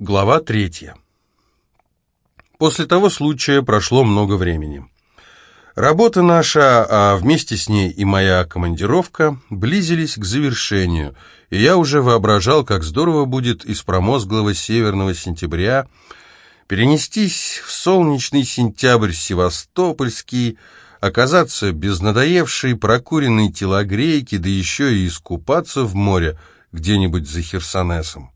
Глава третья. После того случая прошло много времени. Работа наша, а вместе с ней и моя командировка, близились к завершению, и я уже воображал, как здорово будет из промозглого северного сентября перенестись в солнечный сентябрь севастопольский, оказаться без надоевшей прокуренной телогрейки, да еще и искупаться в море где-нибудь за Херсонесом.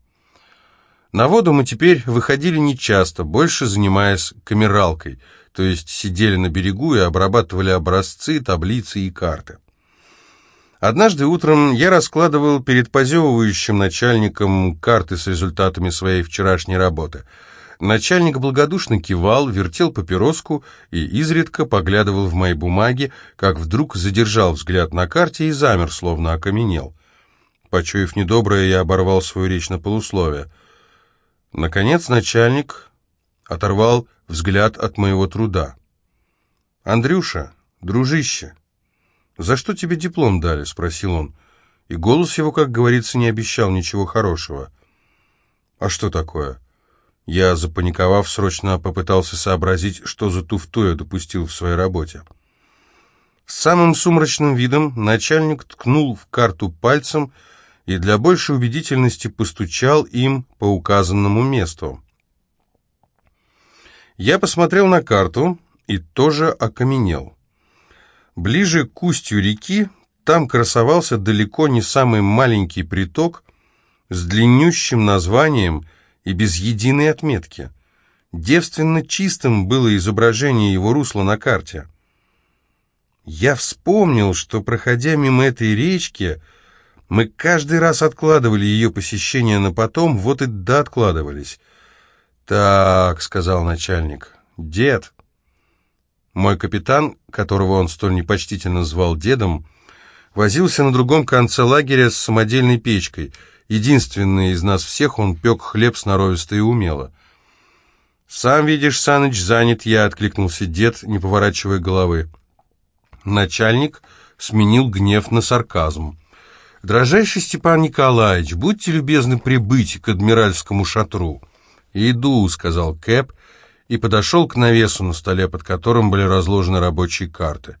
На воду мы теперь выходили нечасто, больше занимаясь камералкой, то есть сидели на берегу и обрабатывали образцы, таблицы и карты. Однажды утром я раскладывал перед позевывающим начальником карты с результатами своей вчерашней работы. Начальник благодушно кивал, вертел папироску и изредка поглядывал в мои бумаги, как вдруг задержал взгляд на карте и замер, словно окаменел. Почуяв недоброе, я оборвал свою речь на полусловие — Наконец начальник оторвал взгляд от моего труда. «Андрюша, дружище, за что тебе диплом дали?» — спросил он. И голос его, как говорится, не обещал ничего хорошего. «А что такое?» Я, запаниковав, срочно попытался сообразить, что за туфту я допустил в своей работе. С самым сумрачным видом начальник ткнул в карту пальцем и для большей убедительности постучал им по указанному месту. Я посмотрел на карту и тоже окаменел. Ближе к устью реки там красовался далеко не самый маленький приток с длиннющим названием и без единой отметки. Девственно чистым было изображение его русла на карте. Я вспомнил, что, проходя мимо этой речки, мы каждый раз откладывали ее посещение на потом, вот и да откладывались. «Так», — сказал начальник, — «дед». Мой капитан, которого он столь непочтительно звал дедом, возился на другом конце лагеря с самодельной печкой. Единственный из нас всех он пек хлеб сноровисто и умело. «Сам видишь, Саныч, занят я», — откликнулся дед, не поворачивая головы. Начальник сменил гнев на сарказм. «Дрожайший Степан Николаевич, будьте любезны прибыть к адмиральскому шатру». «Иду», — сказал Кэп, и подошел к навесу на столе, под которым были разложены рабочие карты.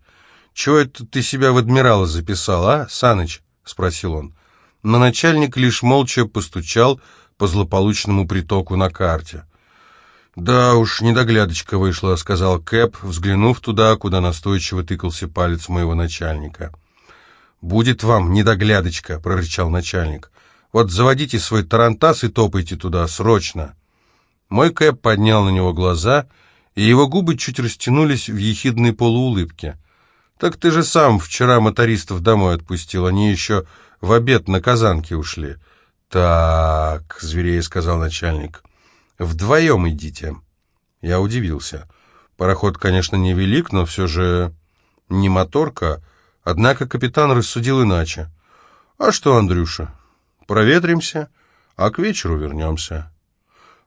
«Чего это ты себя в адмирала записал, а, Саныч?» — спросил он. Но начальник лишь молча постучал по злополучному притоку на карте. «Да уж, недоглядочка вышла», — сказал Кэп, взглянув туда, куда настойчиво тыкался палец моего начальника. «Будет вам недоглядочка», — прорычал начальник. «Вот заводите свой тарантас и топайте туда, срочно». Мой Кэп поднял на него глаза, и его губы чуть растянулись в ехидной полуулыбке. «Так ты же сам вчера мотористов домой отпустил, они еще в обед на казанке ушли». «Так», — зверее сказал начальник, — «вдвоем идите». Я удивился. Пароход, конечно, невелик, но все же не моторка, Однако капитан рассудил иначе. «А что, Андрюша, проветримся, а к вечеру вернемся».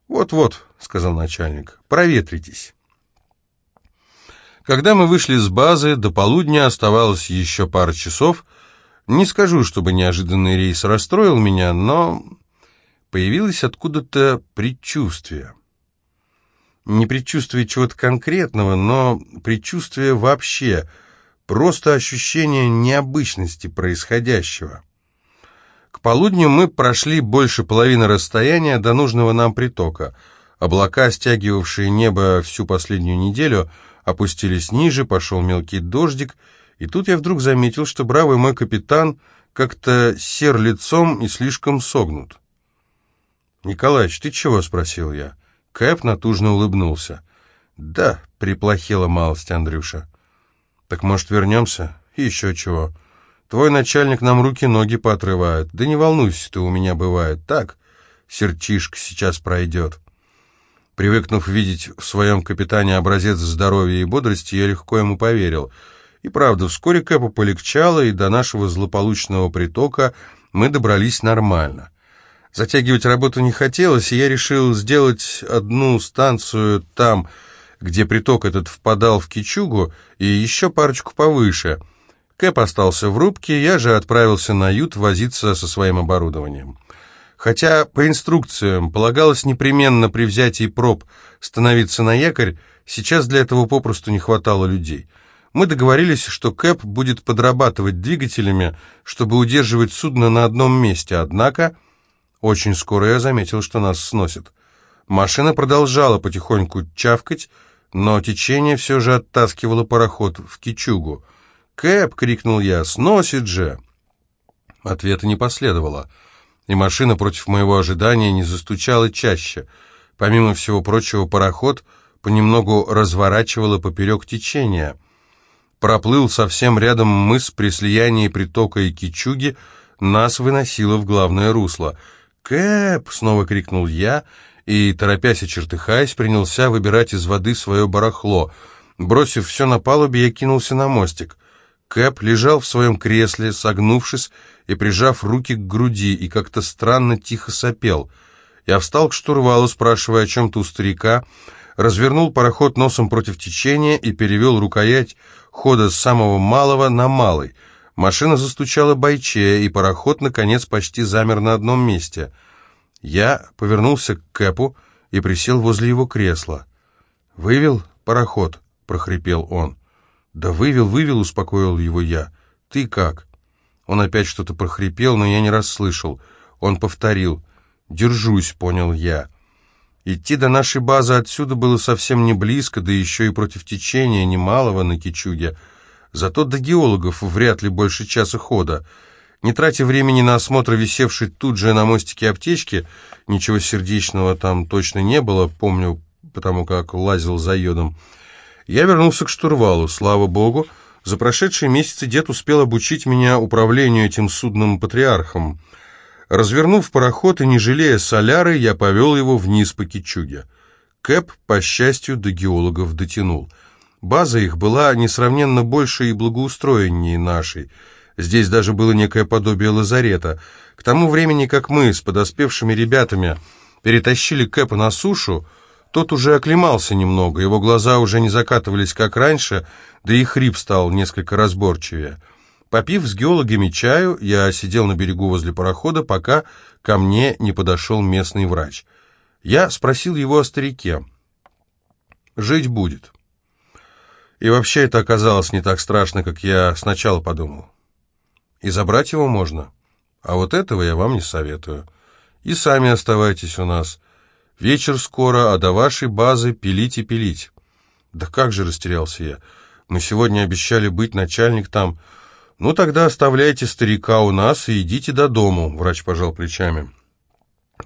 «Вот-вот», — сказал начальник, — «проветритесь». Когда мы вышли с базы, до полудня оставалось еще пара часов. Не скажу, чтобы неожиданный рейс расстроил меня, но появилось откуда-то предчувствие. Не предчувствие чего-то конкретного, но предчувствие вообще — Просто ощущение необычности происходящего. К полудню мы прошли больше половины расстояния до нужного нам притока. Облака, стягивавшие небо всю последнюю неделю, опустились ниже, пошел мелкий дождик, и тут я вдруг заметил, что бравый мой капитан как-то сер лицом и слишком согнут. «Николаич, ты чего?» — спросил я. Кэп натужно улыбнулся. «Да», — приплохела малость Андрюша. «Так, может, вернемся? И еще чего. Твой начальник нам руки-ноги поотрывает. Да не волнуйся ты, у меня бывает так. Серчишка сейчас пройдет». Привыкнув видеть в своем капитане образец здоровья и бодрости, я легко ему поверил. И правда, вскоре Кэпу полегчало, и до нашего злополучного притока мы добрались нормально. Затягивать работу не хотелось, и я решил сделать одну станцию там, где приток этот впадал в Кичугу, и еще парочку повыше. Кэп остался в рубке, я же отправился на ют возиться со своим оборудованием. Хотя по инструкциям полагалось непременно при взятии проб становиться на якорь, сейчас для этого попросту не хватало людей. Мы договорились, что Кэп будет подрабатывать двигателями, чтобы удерживать судно на одном месте, однако очень скоро я заметил, что нас сносит. Машина продолжала потихоньку чавкать, но течение все же оттаскивало пароход в кичугу. «Кэп!» — крикнул я. «Сносит же!» Ответа не последовало, и машина против моего ожидания не застучала чаще. Помимо всего прочего, пароход понемногу разворачивало поперек течения. Проплыл совсем рядом мыс при слиянии притока и кичуги, нас выносило в главное русло. «Кэп!» — снова крикнул я — и, торопясь и чертыхаясь, принялся выбирать из воды свое барахло. Бросив все на палубе, я кинулся на мостик. Кэп лежал в своем кресле, согнувшись и прижав руки к груди, и как-то странно тихо сопел. Я встал к штурвалу, спрашивая о чем-то у старика, развернул пароход носом против течения и перевел рукоять хода с самого малого на малый. Машина застучала бойче, и пароход, наконец, почти замер на одном месте — я повернулся к Кэпу и присел возле его кресла. «Вывел пароход?» — прохрипел он. «Да вывел, вывел», — успокоил его я. «Ты как?» Он опять что-то прохрипел, но я не расслышал. Он повторил. «Держусь», — понял я. Идти до нашей базы отсюда было совсем не близко, да еще и против течения немалого на Кичуге. Зато до геологов вряд ли больше часа хода. Не тратя времени на осмотр висевшей тут же на мостике аптечки, ничего сердечного там точно не было, помню, потому как лазил за йодом, я вернулся к штурвалу, слава богу, за прошедшие месяцы дед успел обучить меня управлению этим судным патриархом. Развернув пароход и не жалея соляры, я повел его вниз по Кичуге. Кэп, по счастью, до геологов дотянул. База их была несравненно больше и благоустроеннее нашей — Здесь даже было некое подобие лазарета. К тому времени, как мы с подоспевшими ребятами перетащили Кэпа на сушу, тот уже оклемался немного, его глаза уже не закатывались, как раньше, да и хрип стал несколько разборчивее. Попив с геологами чаю, я сидел на берегу возле парохода, пока ко мне не подошел местный врач. Я спросил его о старике. «Жить будет». И вообще это оказалось не так страшно, как я сначала подумал. И забрать его можно. А вот этого я вам не советую. И сами оставайтесь у нас. Вечер скоро, а до вашей базы пилить и пилить. Да как же растерялся я. Мы сегодня обещали быть начальник там. Ну тогда оставляйте старика у нас и идите до дому, врач пожал плечами.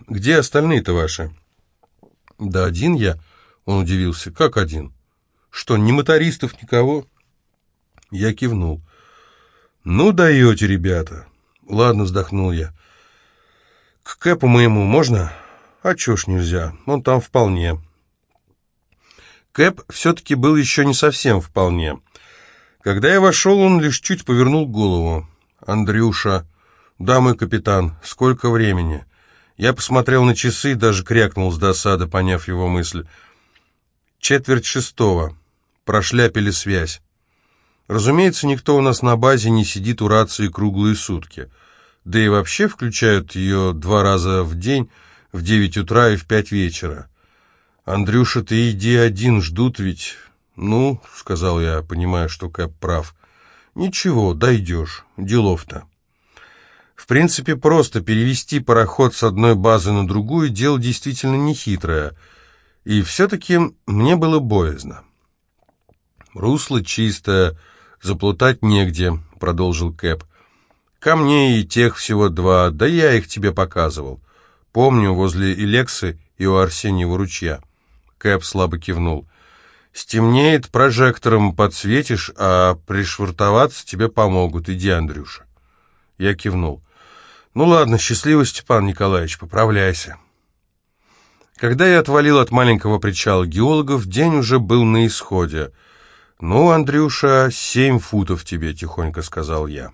Где остальные-то ваши? Да один я, он удивился. Как один? Что, ни мотористов, никого? Я кивнул. «Ну, даете, ребята!» «Ладно», — вздохнул я. «К Кэпу моему можно?» «А чё ж нельзя? Он там вполне». Кэп все-таки был еще не совсем вполне. Когда я вошел, он лишь чуть повернул голову. «Андрюша, да, мой капитан, сколько времени?» Я посмотрел на часы и даже крякнул с досады, поняв его мысль. «Четверть шестого. Прошляпили связь. Разумеется, никто у нас на базе не сидит у рации круглые сутки. Да и вообще включают ее два раза в день, в девять утра и в пять вечера. «Андрюша, ты иди один, ждут ведь». «Ну», — сказал я, понимая, что Кэп прав. «Ничего, дойдешь, делов-то». В принципе, просто перевести пароход с одной базы на другую дело действительно нехитрое. И все-таки мне было боязно. Русло чистое, «Заплутать негде», — продолжил Кэп. «Ко мне и тех всего два, да я их тебе показывал. Помню, возле Илексы и у Арсеньева ручья». Кэп слабо кивнул. «Стемнеет, прожектором подсветишь, а пришвартоваться тебе помогут. Иди, Андрюша». Я кивнул. «Ну ладно, счастливо, Степан Николаевич, поправляйся». Когда я отвалил от маленького причала геологов, день уже был на исходе — «Ну, Андрюша, семь футов тебе», — тихонько сказал я.